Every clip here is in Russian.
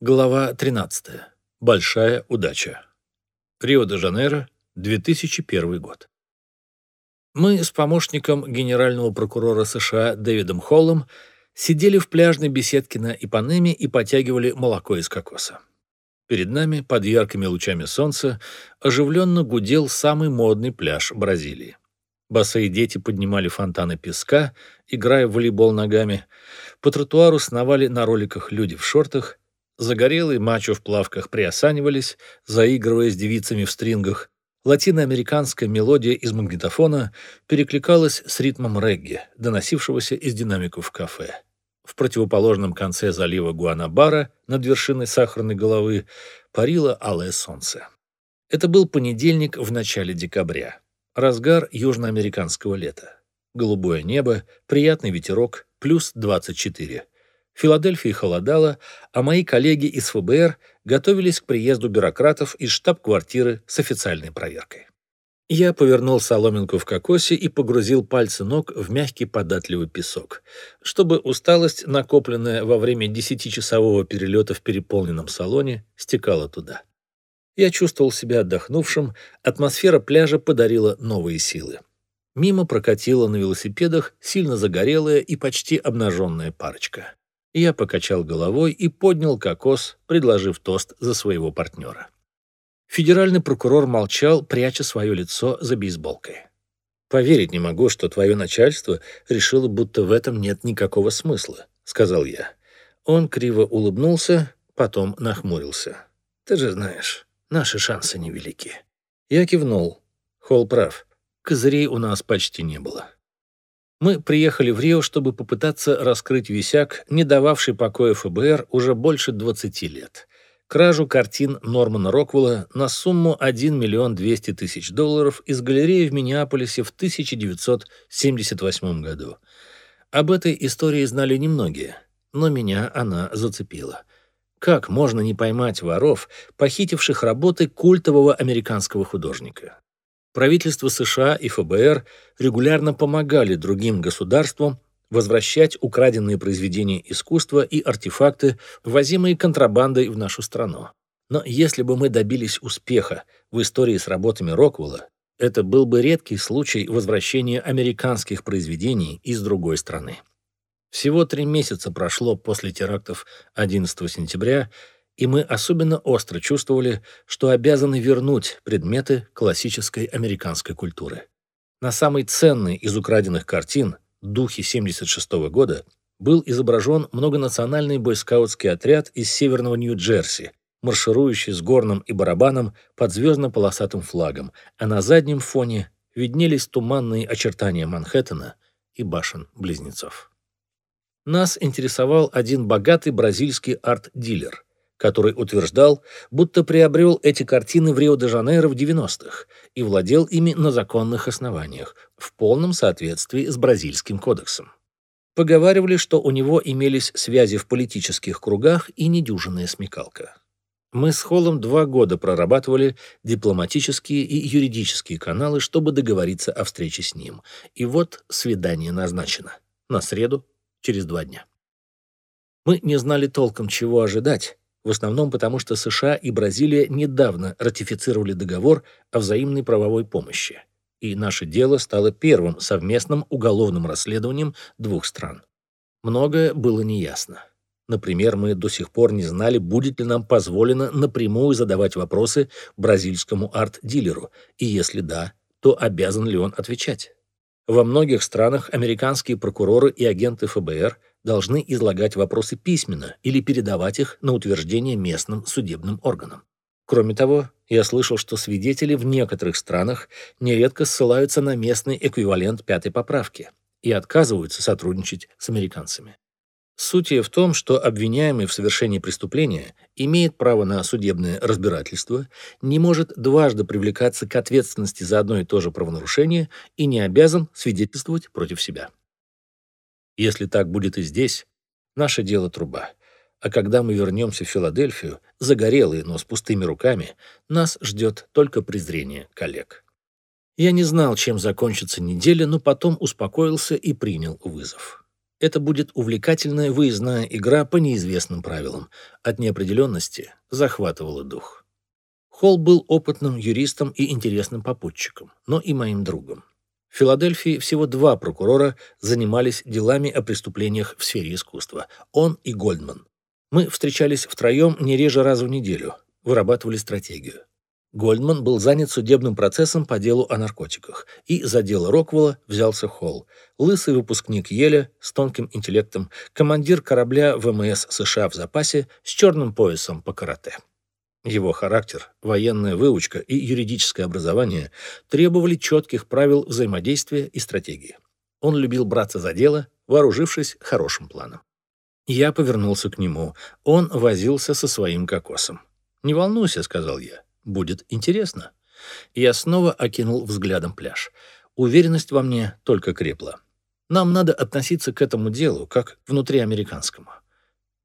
Глава 13. Большая удача. Рио-де-Жанейро, 2001 год. Мы с помощником генерального прокурора США Дэвидом Холлом сидели в пляжной беседке на Ипанеме и потягивали молоко из кокоса. Перед нами, под яркими лучами солнца, оживленно гудел самый модный пляж Бразилии. Босые дети поднимали фонтаны песка, играя в волейбол ногами. По тротуару сновали на роликах люди в шортах, Загорелые мачо в плавках приосанивались, заигрывая с девицами в стрингах. Латиноамериканская мелодия из магнитофона перекликалась с ритмом регги, доносившегося из динамиков кафе. В противоположном конце залива Гуанабара, над вершиной сахарной головы, парило алое солнце. Это был понедельник в начале декабря, разгар южноамериканского лета. Голубое небо, приятный ветерок, плюс 24. В Филадельфии холодало, а мои коллеги из ФБР готовились к приезду бюрократов из штаб-квартиры с официальной проверкой. Я повернул соломинку в кокосе и погрузил пальцы ног в мягкий податливый песок, чтобы усталость, накопленная во время десятичасового перелета в переполненном салоне, стекала туда. Я чувствовал себя отдохнувшим, атмосфера пляжа подарила новые силы. Мимо прокатила на велосипедах сильно загорелая и почти обнаженная парочка. Я покачал головой и поднял кокос, предложив тост за своего партнера. Федеральный прокурор молчал, пряча свое лицо за бейсболкой. «Поверить не могу, что твое начальство решило, будто в этом нет никакого смысла», — сказал я. Он криво улыбнулся, потом нахмурился. «Ты же знаешь, наши шансы невелики». Я кивнул. Холл прав. Козырей у нас почти не было. Мы приехали в Рио, чтобы попытаться раскрыть висяк, не дававший покоя ФБР уже больше 20 лет. Кражу картин Нормана Роквелла на сумму 1 миллион 200 тысяч долларов из галереи в Миннеаполисе в 1978 году. Об этой истории знали немногие, но меня она зацепила. Как можно не поймать воров, похитивших работы культового американского художника? Правительство США и ФБР регулярно помогали другим государствам возвращать украденные произведения искусства и артефакты, ввозимые контрабандой в нашу страну. Но если бы мы добились успеха в истории с работами Роквелла, это был бы редкий случай возвращения американских произведений из другой страны. Всего три месяца прошло после терактов 11 сентября, и мы особенно остро чувствовали, что обязаны вернуть предметы классической американской культуры. На самой ценной из украденных картин «Духи 76 -го года» был изображен многонациональный бойскаутский отряд из северного Нью-Джерси, марширующий с горном и барабаном под звездно-полосатым флагом, а на заднем фоне виднелись туманные очертания Манхэттена и башен-близнецов. Нас интересовал один богатый бразильский арт-дилер – который утверждал, будто приобрел эти картины в Рио-де-Жанейро в 90-х и владел ими на законных основаниях, в полном соответствии с Бразильским кодексом. Поговаривали, что у него имелись связи в политических кругах и недюжинная смекалка. Мы с Холлом два года прорабатывали дипломатические и юридические каналы, чтобы договориться о встрече с ним. И вот свидание назначено. На среду, через два дня. Мы не знали толком, чего ожидать, в основном потому, что США и Бразилия недавно ратифицировали договор о взаимной правовой помощи, и наше дело стало первым совместным уголовным расследованием двух стран. Многое было неясно. Например, мы до сих пор не знали, будет ли нам позволено напрямую задавать вопросы бразильскому арт-дилеру, и если да, то обязан ли он отвечать. Во многих странах американские прокуроры и агенты ФБР должны излагать вопросы письменно или передавать их на утверждение местным судебным органам. Кроме того, я слышал, что свидетели в некоторых странах нередко ссылаются на местный эквивалент пятой поправки и отказываются сотрудничать с американцами. Суть в том, что обвиняемый в совершении преступления имеет право на судебное разбирательство, не может дважды привлекаться к ответственности за одно и то же правонарушение и не обязан свидетельствовать против себя. Если так будет и здесь, наше дело труба. А когда мы вернемся в Филадельфию, загорелые, но с пустыми руками, нас ждет только презрение коллег. Я не знал, чем закончится неделя, но потом успокоился и принял вызов. Это будет увлекательная выездная игра по неизвестным правилам. От неопределенности захватывало дух. Холл был опытным юристом и интересным попутчиком, но и моим другом. В Филадельфии всего два прокурора занимались делами о преступлениях в сфере искусства – он и Гольдман. Мы встречались втроем не реже раза в неделю, вырабатывали стратегию. Гольдман был занят судебным процессом по делу о наркотиках, и за дело Роквелла взялся Холл, лысый выпускник Еля с тонким интеллектом, командир корабля ВМС США в запасе с черным поясом по карате. Его характер, военная выучка и юридическое образование требовали четких правил взаимодействия и стратегии. Он любил браться за дело, вооружившись хорошим планом. Я повернулся к нему. Он возился со своим кокосом. «Не волнуйся», — сказал я. Будет интересно. Я снова окинул взглядом пляж. Уверенность во мне только крепла. Нам надо относиться к этому делу как к внутриамериканскому.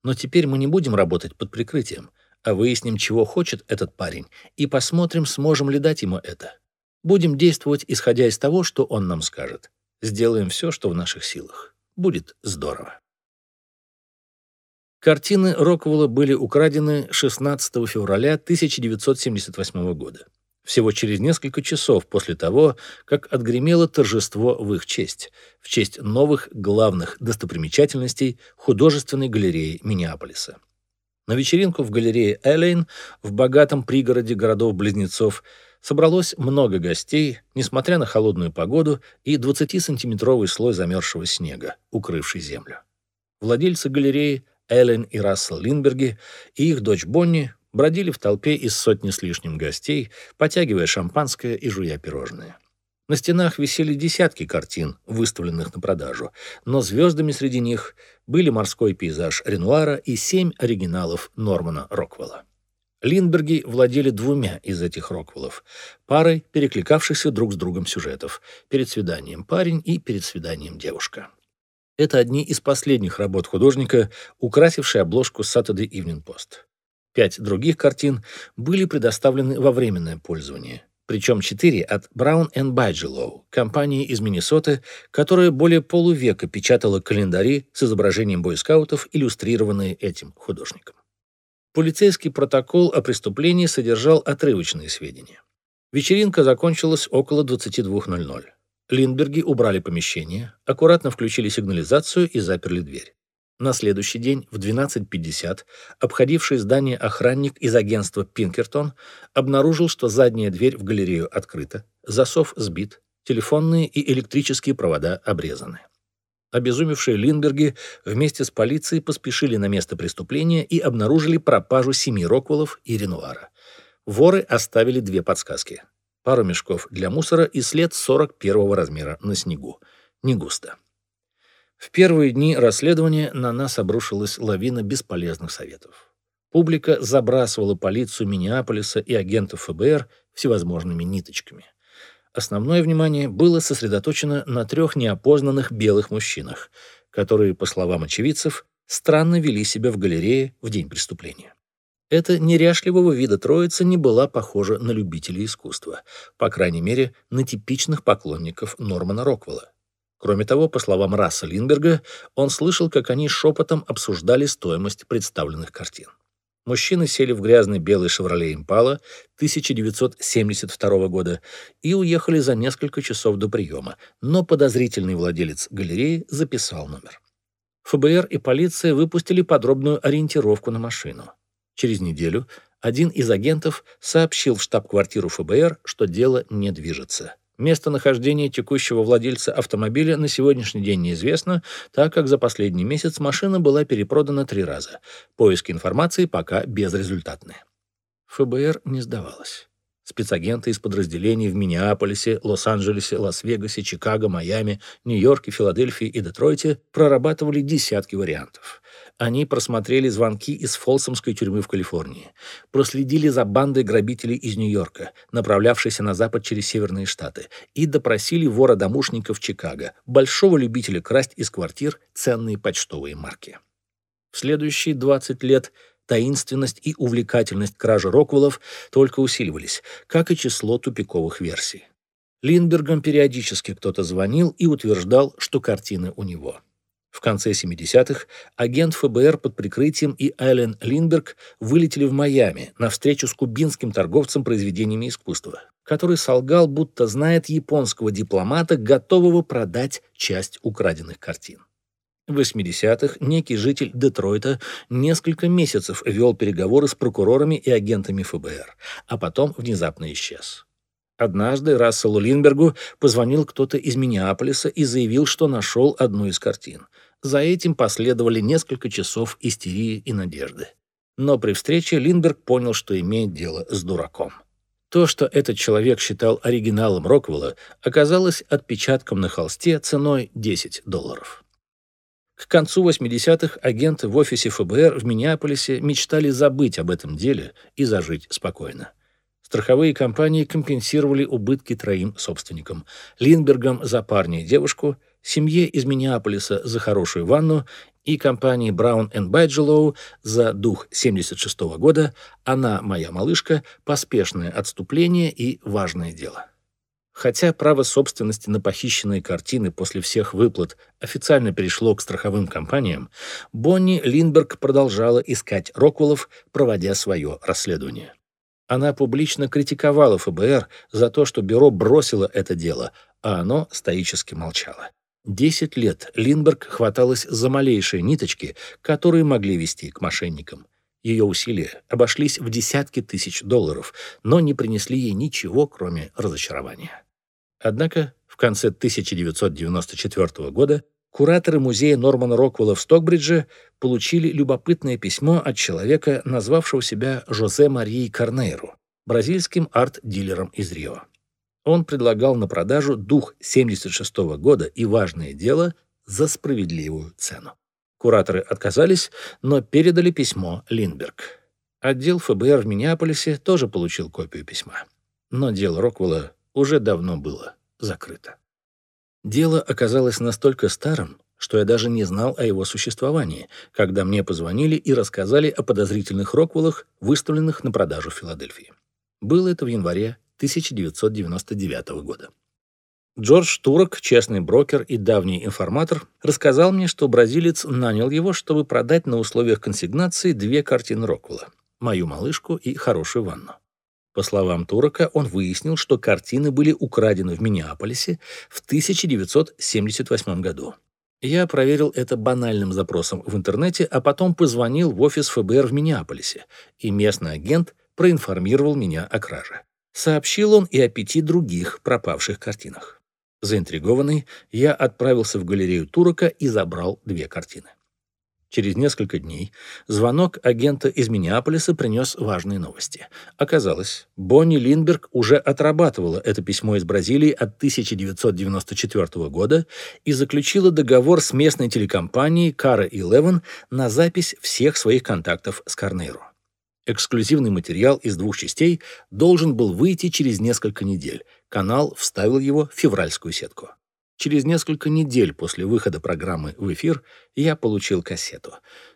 Но теперь мы не будем работать под прикрытием, выясним, чего хочет этот парень, и посмотрим, сможем ли дать ему это. Будем действовать, исходя из того, что он нам скажет. Сделаем все, что в наших силах. Будет здорово. Картины Роквелла были украдены 16 февраля 1978 года, всего через несколько часов после того, как отгремело торжество в их честь, в честь новых главных достопримечательностей художественной галереи Миннеаполиса. На вечеринку в галерее Элейн в богатом пригороде городов-близнецов собралось много гостей, несмотря на холодную погоду и 20-сантиметровый слой замерзшего снега, укрывший землю. Владельцы галереи Эллен и Рассел Линдберги и их дочь Бонни бродили в толпе из сотни с лишним гостей, потягивая шампанское и жуя пирожные. На стенах висели десятки картин, выставленных на продажу, но звездами среди них были морской пейзаж Ренуара и семь оригиналов Нормана Роквелла. Линдберги владели двумя из этих Роквеллов, парой перекликавшихся друг с другом сюжетов, перед свиданием парень и перед свиданием девушка. Это одни из последних работ художника, украсившие обложку Saturday Evening Post. Пять других картин были предоставлены во временное пользование, причем четыре от Brown Bigelow, компании из Миннесоты, которая более полувека печатала календари с изображением бойскаутов, иллюстрированные этим художником. Полицейский протокол о преступлении содержал отрывочные сведения. Вечеринка закончилась около 22.00. Линдберги убрали помещение, аккуратно включили сигнализацию и заперли дверь. На следующий день в 12.50 обходивший здание охранник из агентства «Пинкертон» обнаружил, что задняя дверь в галерею открыта, засов сбит, телефонные и электрические провода обрезаны. Обезумевшие Линдберги вместе с полицией поспешили на место преступления и обнаружили пропажу семи Роквеллов и Ренуара. Воры оставили две подсказки пару мешков для мусора и след 41 размера на снегу. Не густо. В первые дни расследования на нас обрушилась лавина бесполезных советов. Публика забрасывала полицию Миннеаполиса и агентов ФБР всевозможными ниточками. Основное внимание было сосредоточено на трех неопознанных белых мужчинах, которые, по словам очевидцев, странно вели себя в галерее в день преступления. Эта неряшливого вида троица не была похожа на любителей искусства, по крайней мере, на типичных поклонников Нормана Роквелла. Кроме того, по словам Расса Линдберга, он слышал, как они шепотом обсуждали стоимость представленных картин. Мужчины сели в грязный белый «Шевроле Импала» 1972 года и уехали за несколько часов до приема, но подозрительный владелец галереи записал номер. ФБР и полиция выпустили подробную ориентировку на машину. Через неделю один из агентов сообщил в штаб-квартиру ФБР, что дело не движется. Местонахождение текущего владельца автомобиля на сегодняшний день неизвестно, так как за последний месяц машина была перепродана три раза. Поиски информации пока безрезультатны. ФБР не сдавалось. Спецагенты из подразделений в Миннеаполисе, Лос-Анджелесе, Лас-Вегасе, Чикаго, Майами, Нью-Йорке, Филадельфии и Детройте прорабатывали десятки вариантов. Они просмотрели звонки из Фолсомской тюрьмы в Калифорнии, проследили за бандой грабителей из Нью-Йорка, направлявшейся на запад через Северные Штаты, и допросили вора-домушника в Чикаго, большого любителя красть из квартир ценные почтовые марки. В следующие 20 лет таинственность и увлекательность кражи Роквеллов только усиливались, как и число тупиковых версий. Линдбергам периодически кто-то звонил и утверждал, что картины у него. В конце 70-х агент ФБР под прикрытием и Айлен Линдберг вылетели в Майами на встречу с кубинским торговцем произведениями искусства, который солгал, будто знает японского дипломата, готового продать часть украденных картин. В 80-х некий житель Детройта несколько месяцев вел переговоры с прокурорами и агентами ФБР, а потом внезапно исчез. Однажды Расселу Линбергу позвонил кто-то из Миннеаполиса и заявил, что нашел одну из картин. За этим последовали несколько часов истерии и надежды. Но при встрече Линберг понял, что имеет дело с дураком. То, что этот человек считал оригиналом Роквелла, оказалось отпечатком на холсте ценой 10 долларов. К концу 80-х агенты в офисе ФБР в Миннеаполисе мечтали забыть об этом деле и зажить спокойно. Страховые компании компенсировали убытки троим собственникам. Линбергам за парня и девушку, семье из Миннеаполиса за хорошую ванну и компании Brown Bigelow за дух 76 -го года «Она моя малышка», поспешное отступление и важное дело. Хотя право собственности на похищенные картины после всех выплат официально перешло к страховым компаниям, Бонни Линдберг продолжала искать Роквеллов, проводя свое расследование. Она публично критиковала ФБР за то, что бюро бросило это дело, а оно стоически молчало. Десять лет Линдберг хваталась за малейшие ниточки, которые могли вести к мошенникам. Ее усилия обошлись в десятки тысяч долларов, но не принесли ей ничего, кроме разочарования. Однако в конце 1994 года кураторы музея Нормана Роквелла в Стокбридже получили любопытное письмо от человека, назвавшего себя Жозе Марии Карнейру, бразильским арт-дилером из Рио. Он предлагал на продажу дух 76 -го года и важное дело за справедливую цену. Кураторы отказались, но передали письмо Линдберг. Отдел ФБР в Миннеаполисе тоже получил копию письма. Но дело Роквелла уже давно было закрыто. Дело оказалось настолько старым, что я даже не знал о его существовании, когда мне позвонили и рассказали о подозрительных Роквеллах, выставленных на продажу в Филадельфии. Было это в январе 1999 года. Джордж Турок, честный брокер и давний информатор, рассказал мне, что бразилец нанял его, чтобы продать на условиях консигнации две картины Роквелла «Мою малышку» и «Хорошую ванну». По словам Турока, он выяснил, что картины были украдены в Миннеаполисе в 1978 году. Я проверил это банальным запросом в интернете, а потом позвонил в офис ФБР в Миннеаполисе, и местный агент проинформировал меня о краже. Сообщил он и о пяти других пропавших картинах. Заинтригованный, я отправился в галерею Турока и забрал две картины. Через несколько дней звонок агента из Миннеаполиса принес важные новости. Оказалось, Бонни Линдберг уже отрабатывала это письмо из Бразилии от 1994 года и заключила договор с местной телекомпанией Кара Eleven на запись всех своих контактов с Карнейро. Эксклюзивный материал из двух частей должен был выйти через несколько недель. Канал вставил его в февральскую сетку. Через несколько недель после выхода программы в эфир я получил кассету.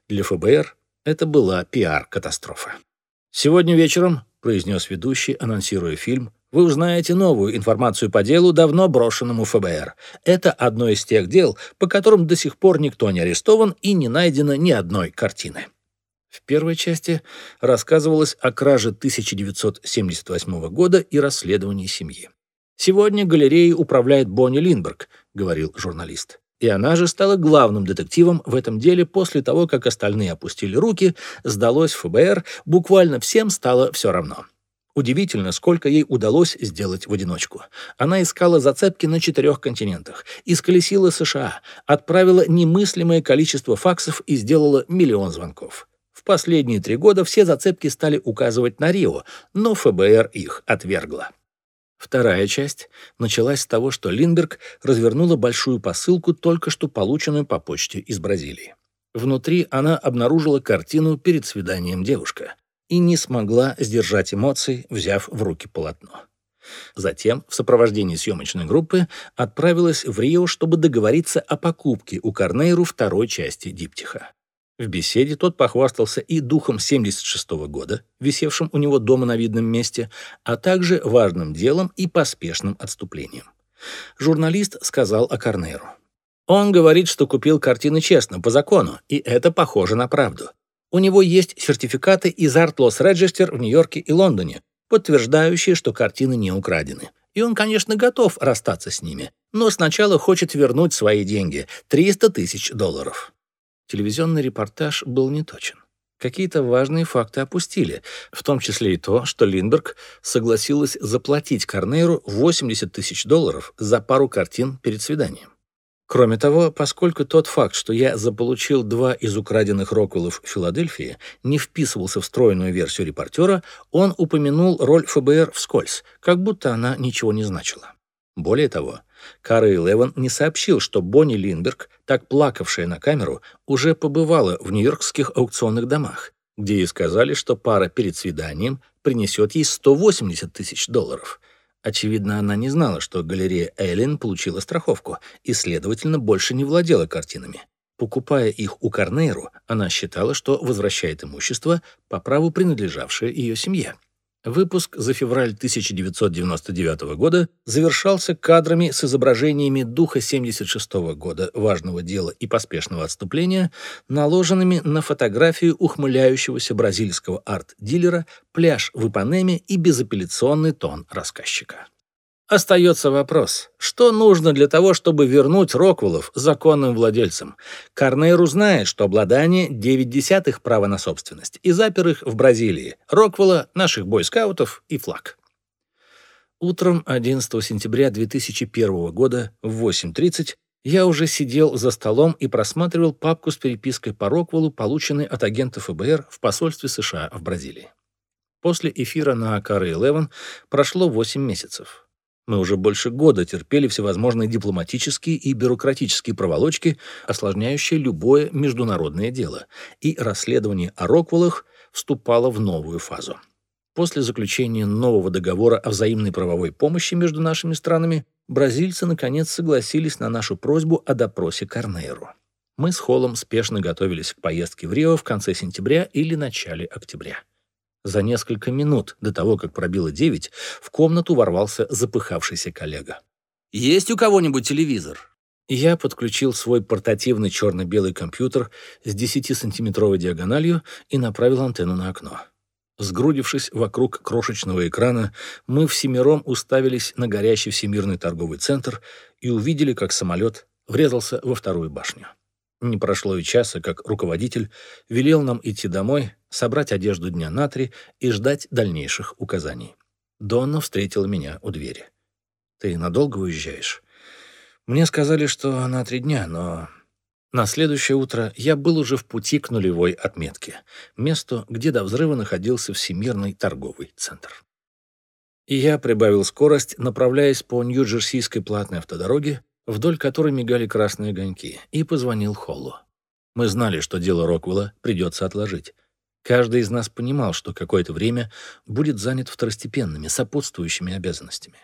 Для ФБР это была пиар-катастрофа. «Сегодня вечером», — произнес ведущий, анонсируя фильм, «вы узнаете новую информацию по делу, давно брошенному ФБР. Это одно из тех дел, по которым до сих пор никто не арестован и не найдено ни одной картины». В первой части рассказывалось о краже 1978 года и расследовании семьи. «Сегодня галереей управляет Бонни Линдберг», — говорил журналист. И она же стала главным детективом в этом деле после того, как остальные опустили руки, сдалось ФБР, буквально всем стало все равно. Удивительно, сколько ей удалось сделать в одиночку. Она искала зацепки на четырех континентах, исколесила США, отправила немыслимое количество факсов и сделала миллион звонков последние три года все зацепки стали указывать на Рио, но ФБР их отвергла. Вторая часть началась с того, что Линдберг развернула большую посылку, только что полученную по почте из Бразилии. Внутри она обнаружила картину перед свиданием девушка и не смогла сдержать эмоций, взяв в руки полотно. Затем, в сопровождении съемочной группы, отправилась в Рио, чтобы договориться о покупке у Корнейру второй части диптиха. В беседе тот похвастался и духом 76 -го года, висевшим у него дома на видном месте, а также важным делом и поспешным отступлением. Журналист сказал о Корнеру. Он говорит, что купил картины честно, по закону, и это похоже на правду. У него есть сертификаты из Art Loss Register в Нью-Йорке и Лондоне, подтверждающие, что картины не украдены. И он, конечно, готов расстаться с ними, но сначала хочет вернуть свои деньги – 300 тысяч долларов. Телевизионный репортаж был неточен. Какие-то важные факты опустили, в том числе и то, что Линдберг согласилась заплатить Корнейру 80 тысяч долларов за пару картин перед свиданием. Кроме того, поскольку тот факт, что я заполучил два из украденных Роквеллов в Филадельфии, не вписывался в стройную версию репортера, он упомянул роль ФБР вскользь, как будто она ничего не значила. Более того, Кара Леван не сообщил, что Бонни Линдберг, так плакавшая на камеру, уже побывала в нью-йоркских аукционных домах, где ей сказали, что пара перед свиданием принесет ей 180 тысяч долларов – Очевидно, она не знала, что галерея Эллен получила страховку и, следовательно, больше не владела картинами. Покупая их у Корнейру, она считала, что возвращает имущество по праву принадлежавшее ее семье. Выпуск за февраль 1999 года завершался кадрами с изображениями духа 76 года, важного дела и поспешного отступления, наложенными на фотографию ухмыляющегося бразильского арт-дилера, пляж в Ипанеме и безапелляционный тон рассказчика. Остается вопрос, что нужно для того, чтобы вернуть Роквеллов законным владельцам? Карнейру знает, что обладание 9 десятых права на собственность и запер их в Бразилии, Роквелла, наших бойскаутов и флаг. Утром 11 сентября 2001 года в 8.30 я уже сидел за столом и просматривал папку с перепиской по Роквеллу, полученной от агента ФБР в посольстве США в Бразилии. После эфира на Акары-11 прошло 8 месяцев. Мы уже больше года терпели всевозможные дипломатические и бюрократические проволочки, осложняющие любое международное дело, и расследование о Роквеллах вступало в новую фазу. После заключения нового договора о взаимной правовой помощи между нашими странами, бразильцы наконец согласились на нашу просьбу о допросе Корнейру. Мы с Холлом спешно готовились к поездке в Рио в конце сентября или начале октября. За несколько минут до того, как пробило девять, в комнату ворвался запыхавшийся коллега. «Есть у кого-нибудь телевизор?» Я подключил свой портативный черно-белый компьютер с 10-сантиметровой диагональю и направил антенну на окно. Сгрудившись вокруг крошечного экрана, мы всемиром уставились на горящий Всемирный торговый центр и увидели, как самолет врезался во вторую башню. Не прошло и часа, как руководитель велел нам идти домой, собрать одежду дня на три и ждать дальнейших указаний. Донна встретила меня у двери. «Ты надолго уезжаешь?» Мне сказали, что на три дня, но... На следующее утро я был уже в пути к нулевой отметке, месту, где до взрыва находился Всемирный торговый центр. И я прибавил скорость, направляясь по Нью-Джерсийской платной автодороге, вдоль которой мигали красные огоньки, и позвонил Холлу. Мы знали, что дело Роквелла придется отложить. Каждый из нас понимал, что какое-то время будет занят второстепенными, сопутствующими обязанностями.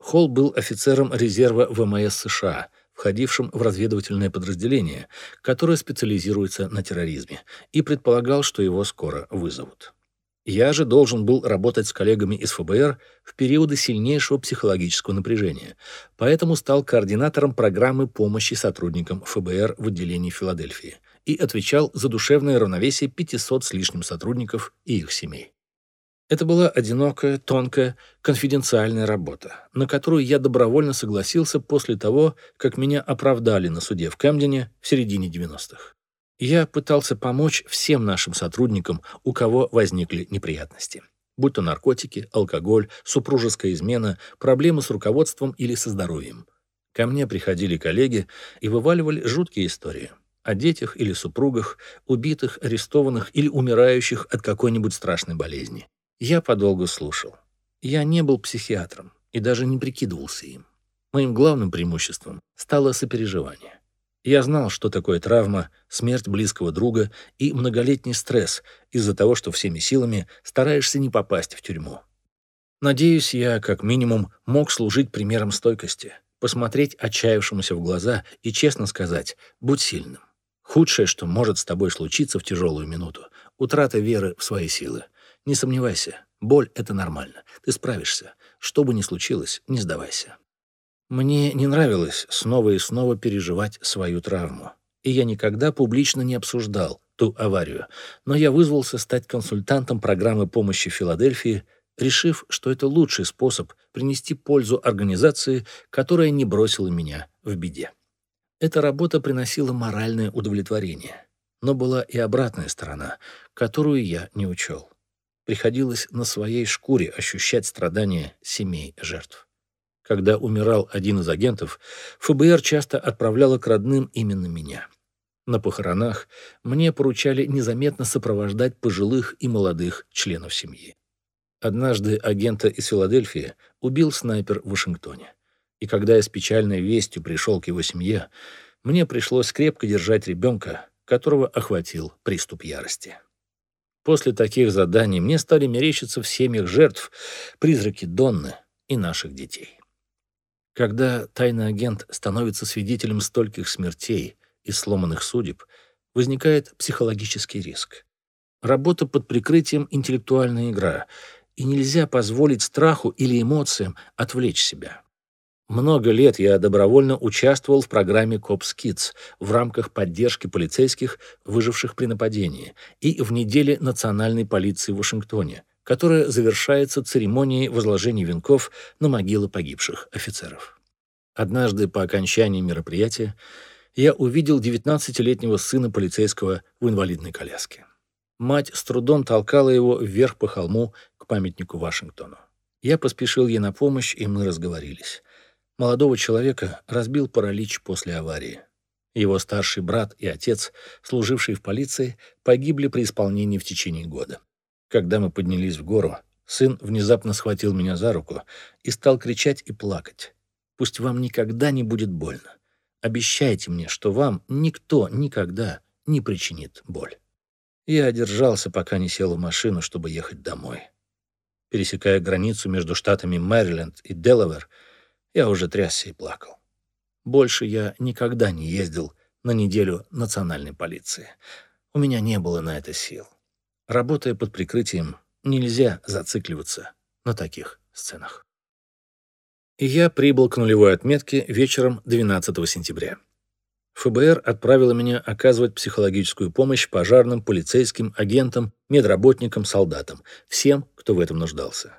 Холл был офицером резерва ВМС США, входившим в разведывательное подразделение, которое специализируется на терроризме, и предполагал, что его скоро вызовут. Я же должен был работать с коллегами из ФБР в периоды сильнейшего психологического напряжения, поэтому стал координатором программы помощи сотрудникам ФБР в отделении Филадельфии – и отвечал за душевное равновесие 500 с лишним сотрудников и их семей. Это была одинокая, тонкая, конфиденциальная работа, на которую я добровольно согласился после того, как меня оправдали на суде в Камдене в середине 90-х. Я пытался помочь всем нашим сотрудникам, у кого возникли неприятности. Будь то наркотики, алкоголь, супружеская измена, проблемы с руководством или со здоровьем. Ко мне приходили коллеги и вываливали жуткие истории о детях или супругах, убитых, арестованных или умирающих от какой-нибудь страшной болезни. Я подолгу слушал. Я не был психиатром и даже не прикидывался им. Моим главным преимуществом стало сопереживание. Я знал, что такое травма, смерть близкого друга и многолетний стресс из-за того, что всеми силами стараешься не попасть в тюрьму. Надеюсь, я, как минимум, мог служить примером стойкости, посмотреть отчаявшемуся в глаза и честно сказать «будь сильным». Худшее, что может с тобой случиться в тяжелую минуту — утрата веры в свои силы. Не сомневайся, боль — это нормально. Ты справишься. Что бы ни случилось, не сдавайся. Мне не нравилось снова и снова переживать свою травму, и я никогда публично не обсуждал ту аварию, но я вызвался стать консультантом программы помощи Филадельфии, решив, что это лучший способ принести пользу организации, которая не бросила меня в беде. Эта работа приносила моральное удовлетворение, но была и обратная сторона, которую я не учел. Приходилось на своей шкуре ощущать страдания семей жертв. Когда умирал один из агентов, ФБР часто отправляло к родным именно меня. На похоронах мне поручали незаметно сопровождать пожилых и молодых членов семьи. Однажды агента из Филадельфии убил снайпер в Вашингтоне. И когда я с печальной вестью пришел к его семье, мне пришлось крепко держать ребенка, которого охватил приступ ярости. После таких заданий мне стали мерещиться в семьях жертв призраки Донны и наших детей. Когда тайный агент становится свидетелем стольких смертей и сломанных судеб, возникает психологический риск. Работа под прикрытием — интеллектуальная игра, и нельзя позволить страху или эмоциям отвлечь себя. Много лет я добровольно участвовал в программе Cops Kids в рамках поддержки полицейских, выживших при нападении, и в неделе национальной полиции в Вашингтоне, которая завершается церемонией возложения венков на могилы погибших офицеров. Однажды по окончании мероприятия я увидел 19-летнего сына полицейского в инвалидной коляске. Мать с трудом толкала его вверх по холму к памятнику Вашингтону. Я поспешил ей на помощь, и мы разговорились. Молодого человека разбил паралич после аварии. Его старший брат и отец, служившие в полиции, погибли при исполнении в течение года. Когда мы поднялись в гору, сын внезапно схватил меня за руку и стал кричать и плакать. «Пусть вам никогда не будет больно. Обещайте мне, что вам никто никогда не причинит боль». Я одержался, пока не сел в машину, чтобы ехать домой. Пересекая границу между штатами Мэриленд и Делавер, я уже трясся и плакал. Больше я никогда не ездил на неделю национальной полиции. У меня не было на это сил. Работая под прикрытием, нельзя зацикливаться на таких сценах. Я прибыл к нулевой отметке вечером 12 сентября. ФБР отправило меня оказывать психологическую помощь пожарным, полицейским, агентам, медработникам, солдатам, всем, кто в этом нуждался.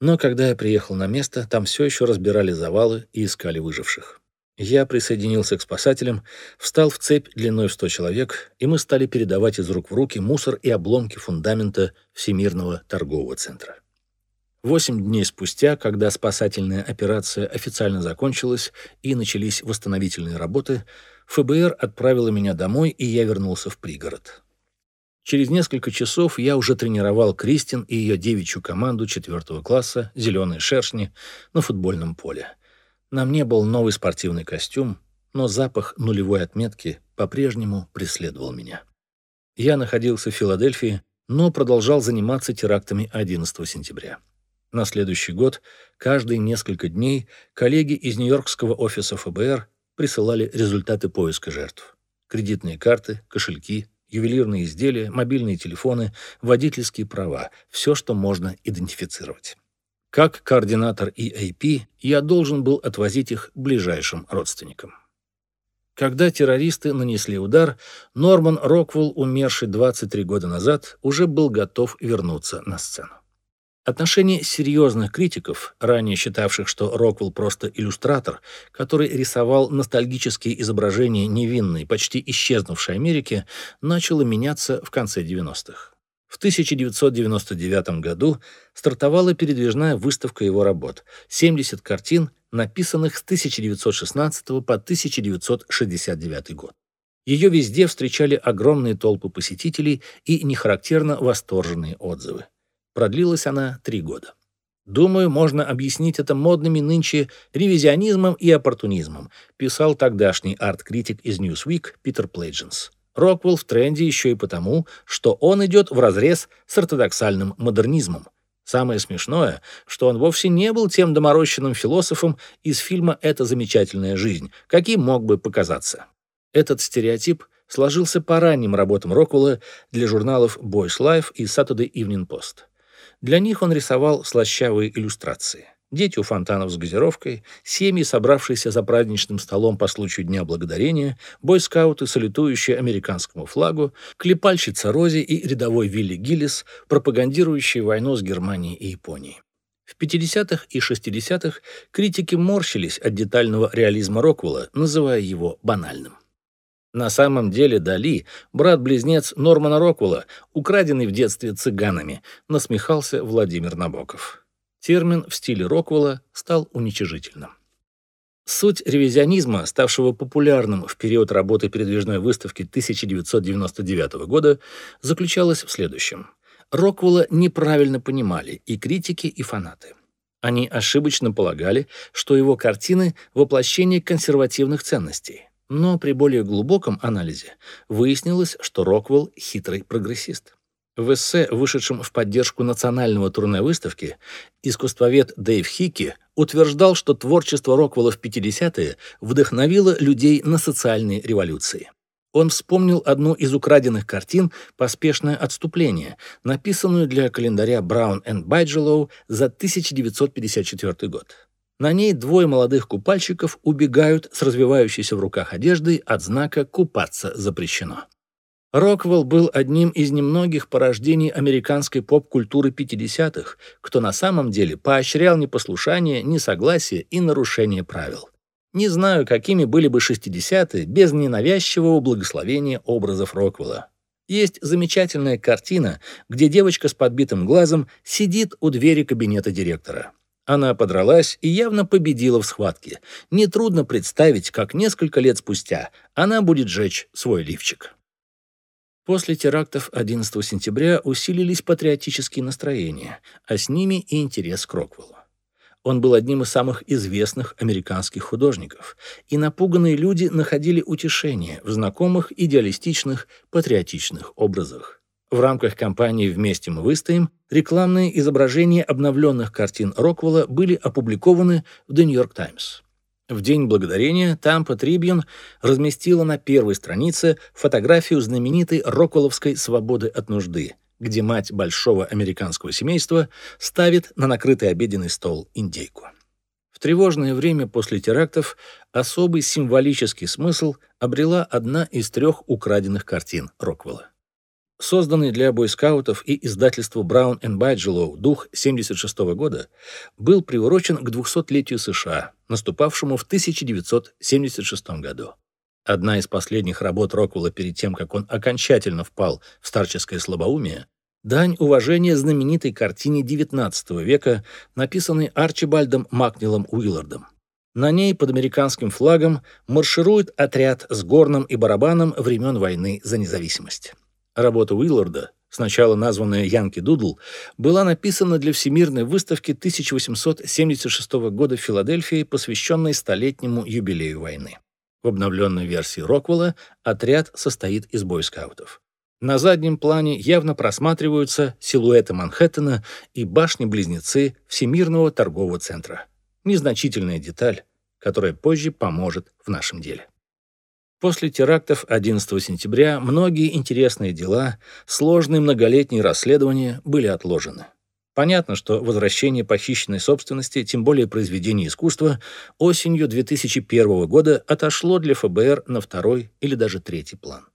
Но когда я приехал на место, там все еще разбирали завалы и искали выживших. Я присоединился к спасателям, встал в цепь длиной в 100 человек, и мы стали передавать из рук в руки мусор и обломки фундамента Всемирного торгового центра. Восемь дней спустя, когда спасательная операция официально закончилась и начались восстановительные работы, ФБР отправило меня домой, и я вернулся в пригород. Через несколько часов я уже тренировал Кристин и ее девичью команду четвертого класса «Зеленые шершни» на футбольном поле. На мне был новый спортивный костюм, но запах нулевой отметки по-прежнему преследовал меня. Я находился в Филадельфии, но продолжал заниматься терактами 11 сентября. На следующий год, каждые несколько дней, коллеги из Нью-Йоркского офиса ФБР присылали результаты поиска жертв. Кредитные карты, кошельки, ювелирные изделия, мобильные телефоны, водительские права – все, что можно идентифицировать. Как координатор EAP я должен был отвозить их ближайшим родственникам. Когда террористы нанесли удар, Норман Роквелл, умерший 23 года назад, уже был готов вернуться на сцену. Отношение серьезных критиков, ранее считавших, что Роквелл просто иллюстратор, который рисовал ностальгические изображения невинной, почти исчезнувшей Америки, начало меняться в конце 90-х. В 1999 году стартовала передвижная выставка его работ – 70 картин, написанных с 1916 по 1969 год. Ее везде встречали огромные толпы посетителей и нехарактерно восторженные отзывы. Продлилась она три года. Думаю, можно объяснить это модными нынче ревизионизмом и оппортунизмом, писал тогдашний арт-критик из Newsweek Питер Плейдженс. Роквелл в тренде еще и потому, что он идет вразрез с ортодоксальным модернизмом. Самое смешное, что он вовсе не был тем доморощенным философом из фильма «Это замечательная жизнь», каким мог бы показаться. Этот стереотип сложился по ранним работам Роквелла для журналов Boys Life и Saturday Evening Post. Для них он рисовал слащавые иллюстрации. Дети у фонтанов с газировкой, семьи, собравшиеся за праздничным столом по случаю Дня Благодарения, бойскауты, салютующие американскому флагу, клепальщица Рози и рядовой Вилли Гиллис, пропагандирующие войну с Германией и Японией. В 50-х и 60-х критики морщились от детального реализма Роквелла, называя его банальным. На самом деле Дали, брат-близнец Нормана Роквелла, украденный в детстве цыганами, насмехался Владимир Набоков. Термин в стиле Роквелла стал уничижительным. Суть ревизионизма, ставшего популярным в период работы передвижной выставки 1999 года, заключалась в следующем – Роквелла неправильно понимали и критики, и фанаты. Они ошибочно полагали, что его картины – воплощение консервативных ценностей. Но при более глубоком анализе выяснилось, что Роквелл – хитрый прогрессист. В эссе, вышедшем в поддержку национального турне выставки, искусствовед Дэйв Хики утверждал, что творчество Роквелла в 50-е вдохновило людей на социальные революции. Он вспомнил одну из украденных картин «Поспешное отступление», написанную для календаря Браун энд Байджелоу за 1954 год. На ней двое молодых купальщиков убегают с развивающейся в руках одеждой от знака «Купаться запрещено». Роквелл был одним из немногих порождений американской поп-культуры 50-х, кто на самом деле поощрял непослушание, несогласие и нарушение правил. Не знаю, какими были бы 60-е без ненавязчивого благословения образов Роквелла. Есть замечательная картина, где девочка с подбитым глазом сидит у двери кабинета директора. Она подралась и явно победила в схватке. Нетрудно представить, как несколько лет спустя она будет жечь свой лифчик. После терактов 11 сентября усилились патриотические настроения, а с ними и интерес к Роквеллу. Он был одним из самых известных американских художников, и напуганные люди находили утешение в знакомых идеалистичных, патриотичных образах. В рамках кампании «Вместе мы выстоим» рекламные изображения обновленных картин Роквелла были опубликованы в The New York Times. В День Благодарения Тампа Трибьюн разместила на первой странице фотографию знаменитой роквелловской «Свободы от нужды», где мать большого американского семейства ставит на накрытый обеденный стол индейку. В тревожное время после терактов особый символический смысл обрела одна из трех украденных картин Роквелла. Созданный для бойскаутов и издательства Brown and Bigelow «Дух 76 года» был приурочен к 200-летию США, наступавшему в 1976 году. Одна из последних работ Роквелла перед тем, как он окончательно впал в старческое слабоумие, дань уважения знаменитой картине XIX века, написанной Арчибальдом Макнилом Уиллардом. На ней под американским флагом марширует отряд с горном и барабаном времен войны за независимость. Работа Уилларда, сначала названная «Янки Дудл», была написана для Всемирной выставки 1876 года в Филадельфии, посвященной столетнему юбилею войны. В обновленной версии Роквелла отряд состоит из бойскаутов. На заднем плане явно просматриваются силуэты Манхэттена и башни-близнецы Всемирного торгового центра. Незначительная деталь, которая позже поможет в нашем деле. После терактов 11 сентября многие интересные дела, сложные многолетние расследования были отложены. Понятно, что возвращение похищенной собственности, тем более произведений искусства, осенью 2001 года отошло для ФБР на второй или даже третий план.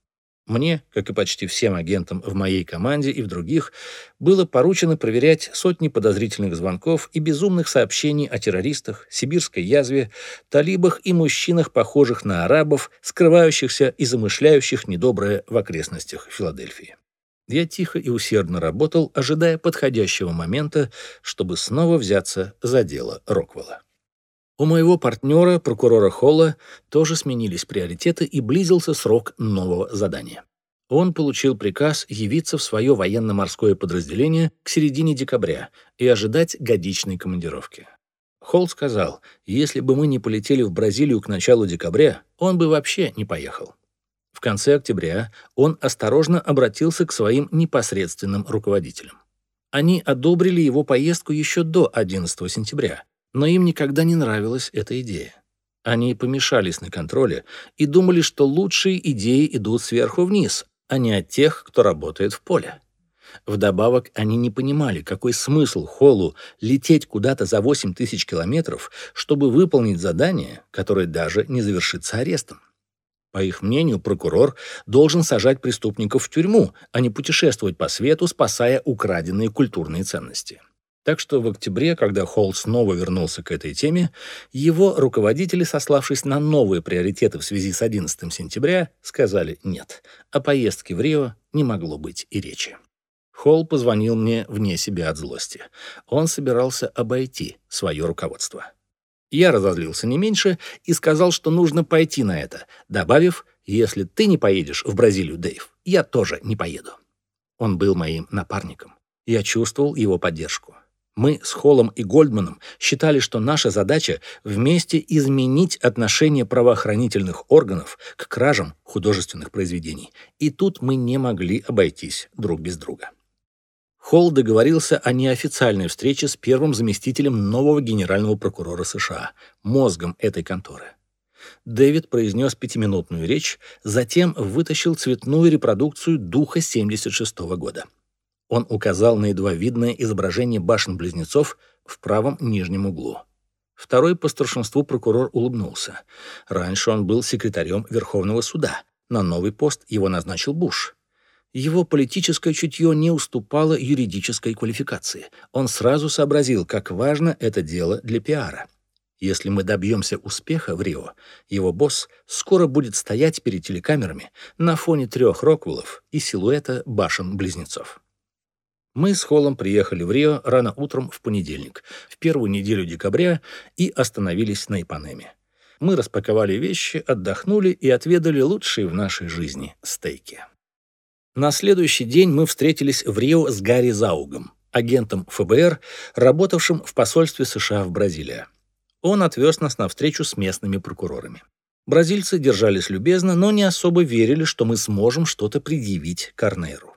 Мне, как и почти всем агентам в моей команде и в других, было поручено проверять сотни подозрительных звонков и безумных сообщений о террористах, сибирской язве, талибах и мужчинах, похожих на арабов, скрывающихся и замышляющих недоброе в окрестностях Филадельфии. Я тихо и усердно работал, ожидая подходящего момента, чтобы снова взяться за дело Роквелла. У моего партнера, прокурора Холла, тоже сменились приоритеты и близился срок нового задания. Он получил приказ явиться в свое военно-морское подразделение к середине декабря и ожидать годичной командировки. Холл сказал, если бы мы не полетели в Бразилию к началу декабря, он бы вообще не поехал. В конце октября он осторожно обратился к своим непосредственным руководителям. Они одобрили его поездку еще до 11 сентября, но им никогда не нравилась эта идея. Они помешались на контроле и думали, что лучшие идеи идут сверху вниз, а не от тех, кто работает в поле. Вдобавок, они не понимали, какой смысл Холлу лететь куда-то за 8 тысяч километров, чтобы выполнить задание, которое даже не завершится арестом. По их мнению, прокурор должен сажать преступников в тюрьму, а не путешествовать по свету, спасая украденные культурные ценности. Так что в октябре, когда Холл снова вернулся к этой теме, его руководители, сославшись на новые приоритеты в связи с 11 сентября, сказали «нет», о поездке в Рио не могло быть и речи. Холл позвонил мне вне себя от злости. Он собирался обойти свое руководство. Я разозлился не меньше и сказал, что нужно пойти на это, добавив, если ты не поедешь в Бразилию, Дэйв, я тоже не поеду. Он был моим напарником. Я чувствовал его поддержку. Мы с Холлом и Гольдманом считали, что наша задача вместе изменить отношение правоохранительных органов к кражам художественных произведений. И тут мы не могли обойтись друг без друга. Холл договорился о неофициальной встрече с первым заместителем нового генерального прокурора США, мозгом этой конторы. Дэвид произнес пятиминутную речь, затем вытащил цветную репродукцию духа 76 -го года. Он указал на едва видное изображение башен-близнецов в правом нижнем углу. Второй по старшинству прокурор улыбнулся. Раньше он был секретарем Верховного суда. На новый пост его назначил Буш. Его политическое чутье не уступало юридической квалификации. Он сразу сообразил, как важно это дело для пиара. Если мы добьемся успеха в Рио, его босс скоро будет стоять перед телекамерами на фоне трех Роквеллов и силуэта башен-близнецов. Мы с Холлом приехали в Рио рано утром в понедельник, в первую неделю декабря, и остановились на Ипанеме. Мы распаковали вещи, отдохнули и отведали лучшие в нашей жизни стейки. На следующий день мы встретились в Рио с Гарри Заугом, агентом ФБР, работавшим в посольстве США в Бразилии. Он отвез нас на встречу с местными прокурорами. Бразильцы держались любезно, но не особо верили, что мы сможем что-то предъявить Корнейру.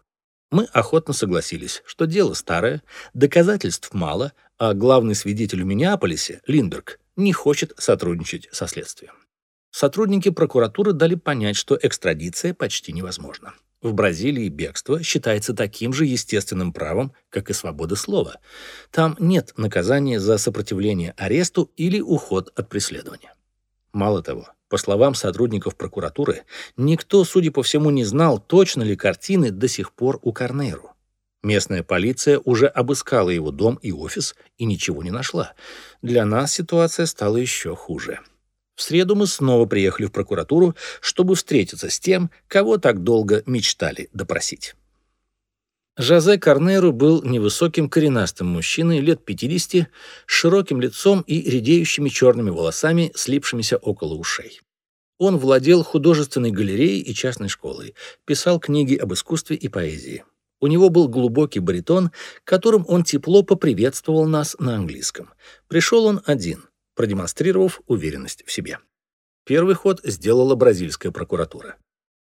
Мы охотно согласились, что дело старое, доказательств мало, а главный свидетель в Миннеаполисе, Линдберг, не хочет сотрудничать со следствием. Сотрудники прокуратуры дали понять, что экстрадиция почти невозможна. В Бразилии бегство считается таким же естественным правом, как и свобода слова. Там нет наказания за сопротивление аресту или уход от преследования. Мало того, по словам сотрудников прокуратуры, никто, судя по всему, не знал, точно ли картины до сих пор у Корнейру. Местная полиция уже обыскала его дом и офис и ничего не нашла. Для нас ситуация стала еще хуже. В среду мы снова приехали в прокуратуру, чтобы встретиться с тем, кого так долго мечтали допросить. Жозе Корнеру был невысоким коренастым мужчиной лет 50, с широким лицом и редеющими черными волосами, слипшимися около ушей. Он владел художественной галереей и частной школой, писал книги об искусстве и поэзии. У него был глубокий баритон, которым он тепло поприветствовал нас на английском. Пришел он один продемонстрировав уверенность в себе. Первый ход сделала бразильская прокуратура.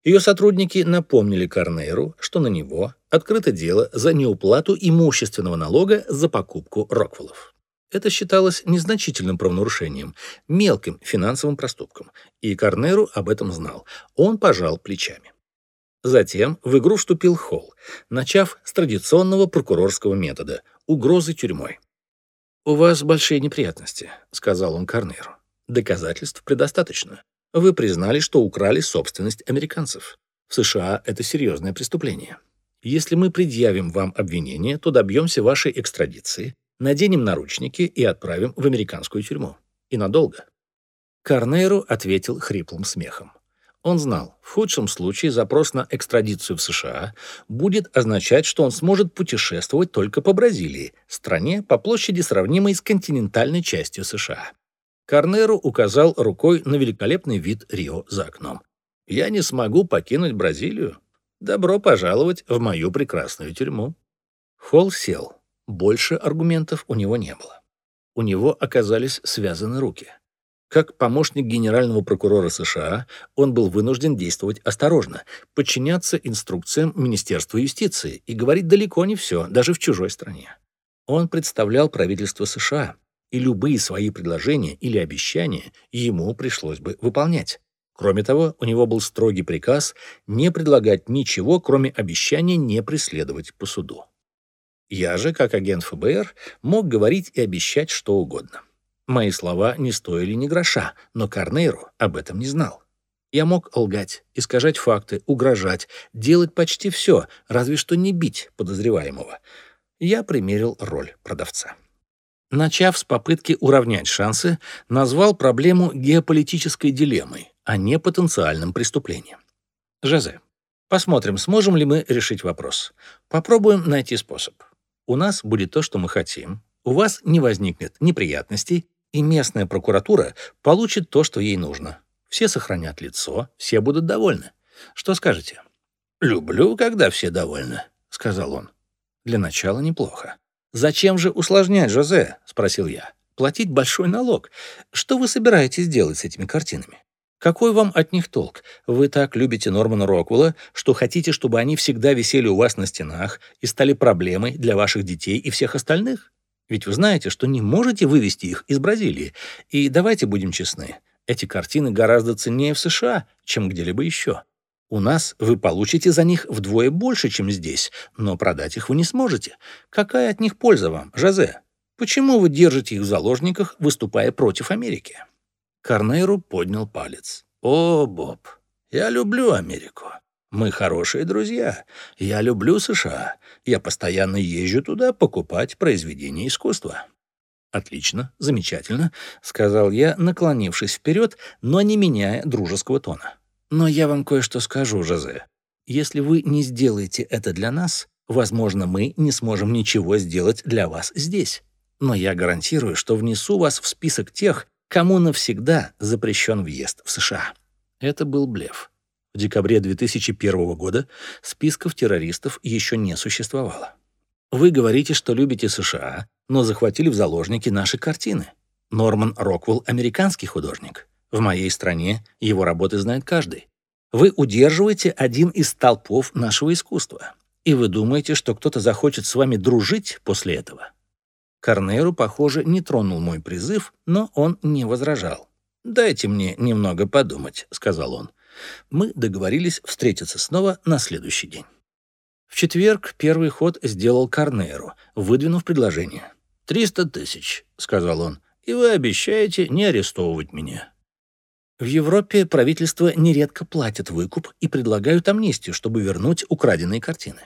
Ее сотрудники напомнили Карнейру, что на него открыто дело за неуплату имущественного налога за покупку Роквеллов. Это считалось незначительным правонарушением, мелким финансовым проступком, и Карнеру об этом знал. Он пожал плечами. Затем в игру вступил Холл, начав с традиционного прокурорского метода – угрозы тюрьмой. «У вас большие неприятности», — сказал он Корнеру. «Доказательств предостаточно. Вы признали, что украли собственность американцев. В США это серьезное преступление. Если мы предъявим вам обвинение, то добьемся вашей экстрадиции, наденем наручники и отправим в американскую тюрьму. И надолго». Корнеру ответил хриплым смехом. Он знал, в худшем случае запрос на экстрадицию в США будет означать, что он сможет путешествовать только по Бразилии, стране по площади сравнимой с континентальной частью США. Карнеру указал рукой на великолепный вид Рио за окном. «Я не смогу покинуть Бразилию. Добро пожаловать в мою прекрасную тюрьму». Холл сел. Больше аргументов у него не было. У него оказались связаны руки. Как помощник генерального прокурора США, он был вынужден действовать осторожно, подчиняться инструкциям Министерства юстиции и говорить далеко не все, даже в чужой стране. Он представлял правительство США, и любые свои предложения или обещания ему пришлось бы выполнять. Кроме того, у него был строгий приказ не предлагать ничего, кроме обещания не преследовать по суду. Я же, как агент ФБР, мог говорить и обещать что угодно. Мои слова не стоили ни гроша, но Карнейру об этом не знал. Я мог лгать, искажать факты, угрожать, делать почти все, разве что не бить подозреваемого. Я примерил роль продавца. Начав с попытки уравнять шансы, назвал проблему геополитической дилеммой, а не потенциальным преступлением. Жозе, посмотрим, сможем ли мы решить вопрос. Попробуем найти способ. У нас будет то, что мы хотим, у вас не возникнет неприятностей, и местная прокуратура получит то, что ей нужно. Все сохранят лицо, все будут довольны. Что скажете? «Люблю, когда все довольны», — сказал он. Для начала неплохо. «Зачем же усложнять, Жозе?» — спросил я. «Платить большой налог. Что вы собираетесь делать с этими картинами? Какой вам от них толк? Вы так любите Нормана Роквелла, что хотите, чтобы они всегда висели у вас на стенах и стали проблемой для ваших детей и всех остальных? Ведь вы знаете, что не можете вывести их из Бразилии. И давайте будем честны, эти картины гораздо ценнее в США, чем где-либо еще. У нас вы получите за них вдвое больше, чем здесь, но продать их вы не сможете. Какая от них польза вам, Жозе? Почему вы держите их в заложниках, выступая против Америки? Карнейру поднял палец. «О, Боб, я люблю Америку. Мы хорошие друзья. Я люблю США. Я постоянно езжу туда покупать произведения искусства». «Отлично, замечательно», — сказал я, наклонившись вперед, но не меняя дружеского тона. «Но я вам кое-что скажу, Жозе. Если вы не сделаете это для нас, возможно, мы не сможем ничего сделать для вас здесь. Но я гарантирую, что внесу вас в список тех, кому навсегда запрещен въезд в США. Это был блеф. В декабре 2001 года списков террористов еще не существовало. Вы говорите, что любите США, но захватили в заложники наши картины. Норман Роквелл — американский художник. В моей стране его работы знает каждый. Вы удерживаете один из столпов нашего искусства. И вы думаете, что кто-то захочет с вами дружить после этого? Корнеру, похоже, не тронул мой призыв, но он не возражал. «Дайте мне немного подумать», — сказал он. Мы договорились встретиться снова на следующий день. В четверг первый ход сделал Корнеру, выдвинув предложение. «Триста тысяч», — сказал он, — «и вы обещаете не арестовывать меня». В Европе правительство нередко платят выкуп и предлагают амнистию, чтобы вернуть украденные картины.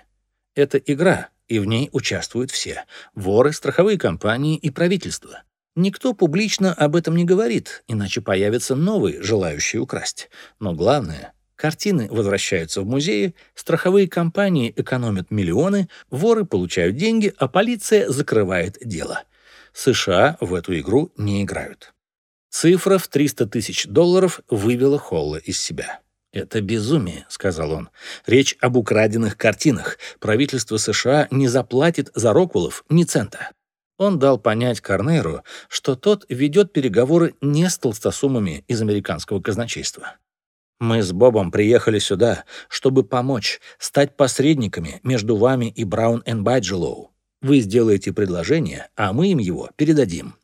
Это игра, и в ней участвуют все – воры, страховые компании и правительство. Никто публично об этом не говорит, иначе появятся новые, желающие украсть. Но главное – картины возвращаются в музеи, страховые компании экономят миллионы, воры получают деньги, а полиция закрывает дело. США в эту игру не играют. Цифра в 300 тысяч долларов вывела Холла из себя. «Это безумие», — сказал он. «Речь об украденных картинах. Правительство США не заплатит за Роквеллов ни цента». Он дал понять Корнеру, что тот ведет переговоры не с толстосумами из американского казначейства. «Мы с Бобом приехали сюда, чтобы помочь, стать посредниками между вами и Браун и Байджелоу. Вы сделаете предложение, а мы им его передадим.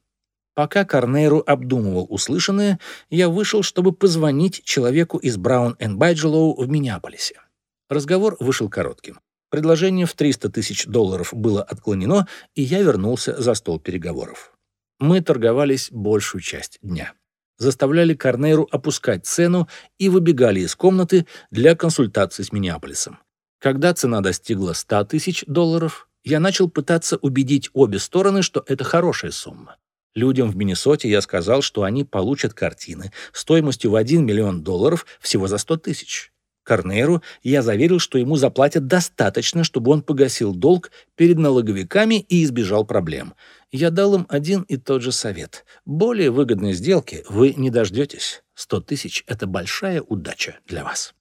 Пока Корнейру обдумывал услышанное, я вышел, чтобы позвонить человеку из Браун энд Байджелоу в Миннеаполисе. Разговор вышел коротким. Предложение в 300 тысяч долларов было отклонено, и я вернулся за стол переговоров. Мы торговались большую часть дня. Заставляли Корнейру опускать цену и выбегали из комнаты для консультации с Миннеаполисом. Когда цена достигла 100 тысяч долларов, я начал пытаться убедить обе стороны, что это хорошая сумма. Людям в Миннесоте я сказал, что они получат картины стоимостью в 1 миллион долларов всего за 100 тысяч. Корнеру я заверил, что ему заплатят достаточно, чтобы он погасил долг перед налоговиками и избежал проблем. Я дал им один и тот же совет. Более выгодной сделки вы не дождетесь. 100 тысяч — это большая удача для вас.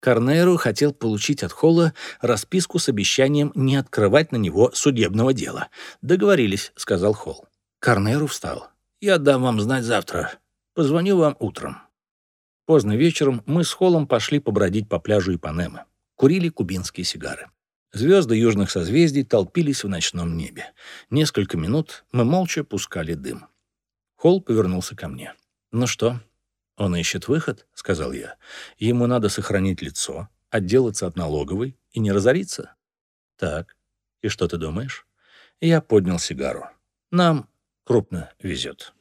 Корнеру хотел получить от Холла расписку с обещанием не открывать на него судебного дела. «Договорились», — сказал Холл. Корнеру встал. «Я дам вам знать завтра. Позвоню вам утром». Поздно вечером мы с Холлом пошли побродить по пляжу Ипанемы. Курили кубинские сигары. Звезды южных созвездий толпились в ночном небе. Несколько минут мы молча пускали дым. Холл повернулся ко мне. «Ну что, он ищет выход?» — сказал я. «Ему надо сохранить лицо, отделаться от налоговой и не разориться». «Так, И что ты думаешь? Я поднял сигару. Нам крупно везет.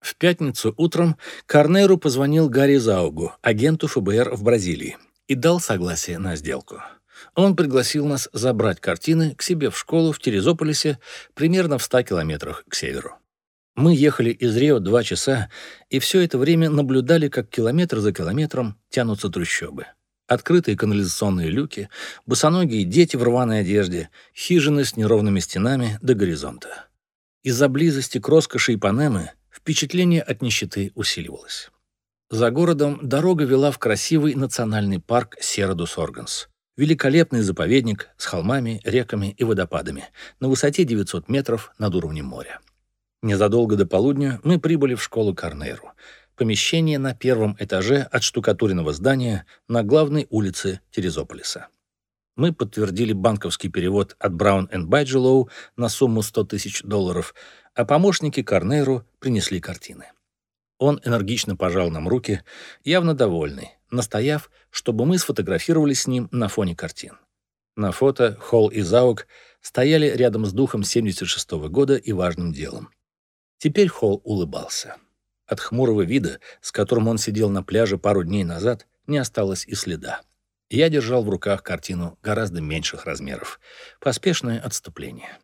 В пятницу утром Корнеру позвонил Гарри Заугу, агенту ФБР в Бразилии, и дал согласие на сделку. Он пригласил нас забрать картины к себе в школу в Терезополисе, примерно в 100 километрах к северу. Мы ехали из Рио два часа, и все это время наблюдали, как километр за километром тянутся трущобы. Открытые канализационные люки, босоногие дети в рваной одежде, хижины с неровными стенами до горизонта. Из-за близости к роскоши Ипанемы впечатление от нищеты усиливалось. За городом дорога вела в красивый национальный парк Серадус-Органс. Великолепный заповедник с холмами, реками и водопадами на высоте 900 метров над уровнем моря. Незадолго до полудня мы прибыли в школу Карнейру, помещение на первом этаже от штукатуренного здания на главной улице Терезополиса. Мы подтвердили банковский перевод от Brown Bigelow на сумму 100 тысяч долларов, а помощники Карнейру принесли картины. Он энергично пожал нам руки, явно довольный, настояв, чтобы мы сфотографировались с ним на фоне картин. На фото Холл и Заук стояли рядом с духом 76 -го года и важным делом. Теперь Холл улыбался. От хмурого вида, с которым он сидел на пляже пару дней назад, не осталось и следа. Я держал в руках картину гораздо меньших размеров. Поспешное отступление.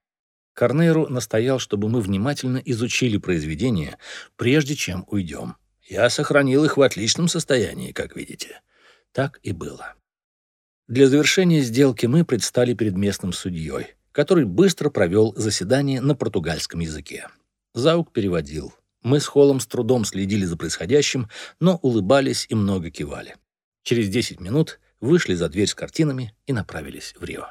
Корнейру настоял, чтобы мы внимательно изучили произведение, прежде чем уйдем. Я сохранил их в отличном состоянии, как видите. Так и было. Для завершения сделки мы предстали перед местным судьей, который быстро провел заседание на португальском языке. Заук переводил. Мы с Холлом с трудом следили за происходящим, но улыбались и много кивали. Через 10 минут вышли за дверь с картинами и направились в Рио.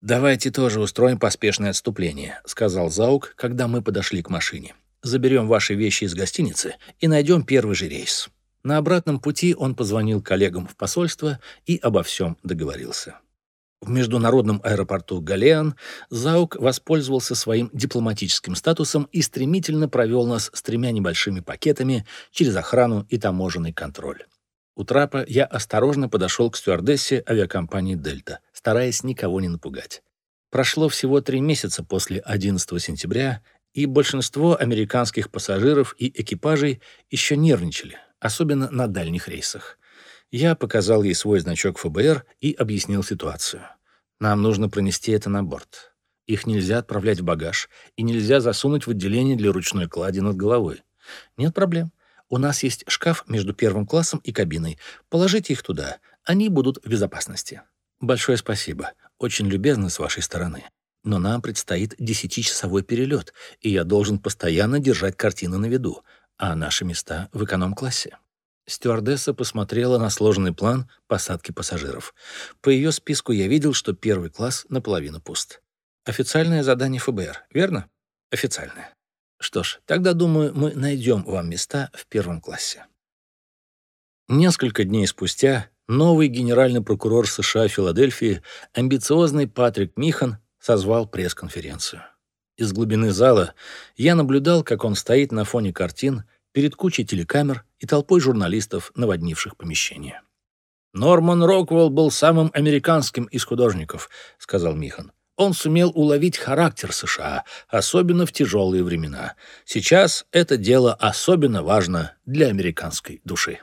«Давайте тоже устроим поспешное отступление», — сказал Заук, когда мы подошли к машине. «Заберем ваши вещи из гостиницы и найдем первый же рейс». На обратном пути он позвонил коллегам в посольство и обо всем договорился. В международном аэропорту Галеан Заук воспользовался своим дипломатическим статусом и стремительно провел нас с тремя небольшими пакетами через охрану и таможенный контроль. У трапа я осторожно подошел к стюардессе авиакомпании «Дельта», стараясь никого не напугать. Прошло всего три месяца после 11 сентября, и большинство американских пассажиров и экипажей еще нервничали, особенно на дальних рейсах. Я показал ей свой значок ФБР и объяснил ситуацию. Нам нужно пронести это на борт. Их нельзя отправлять в багаж и нельзя засунуть в отделение для ручной клади над головой. Нет проблем. У нас есть шкаф между первым классом и кабиной. Положите их туда. Они будут в безопасности. Большое спасибо. Очень любезно с вашей стороны. Но нам предстоит десятичасовой перелет, и я должен постоянно держать картины на виду, а наши места в эконом-классе. Стюардесса посмотрела на сложный план посадки пассажиров. По ее списку я видел, что первый класс наполовину пуст. Официальное задание ФБР, верно? Официальное. Что ж, тогда, думаю, мы найдем вам места в первом классе. Несколько дней спустя новый генеральный прокурор США Филадельфии, амбициозный Патрик Михан, созвал пресс-конференцию. Из глубины зала я наблюдал, как он стоит на фоне картин, перед кучей телекамер и толпой журналистов, наводнивших помещение. «Норман Роквелл был самым американским из художников», — сказал Михан. «Он сумел уловить характер США, особенно в тяжелые времена. Сейчас это дело особенно важно для американской души».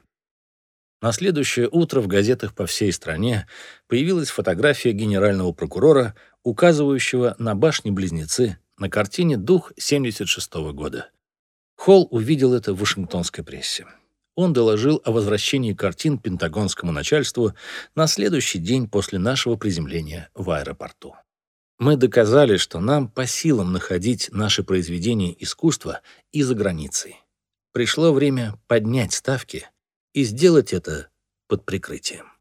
На следующее утро в газетах по всей стране появилась фотография генерального прокурора, указывающего на башни-близнецы на картине «Дух 76 -го года». Холл увидел это в вашингтонской прессе. Он доложил о возвращении картин пентагонскому начальству на следующий день после нашего приземления в аэропорту. Мы доказали, что нам по силам находить наши произведения искусства и за границей. Пришло время поднять ставки и сделать это под прикрытием.